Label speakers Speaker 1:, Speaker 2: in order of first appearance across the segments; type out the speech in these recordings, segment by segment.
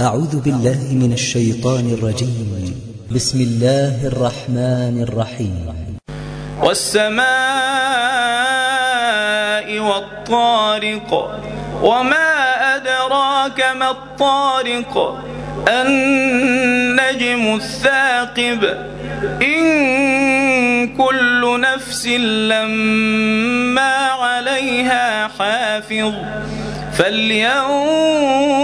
Speaker 1: أعوذ بالله من الشيطان الرجيم. بسم الله الرحمن الرحيم.
Speaker 2: والسماء والطارق وما أدراك ما الطارق النجم الثاقب إن كل نفس لما عليها حافظ فلينظر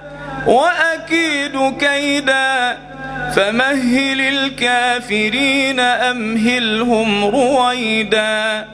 Speaker 2: وأكيد كيدا فمهل الكافرين أمهلهم رويدا.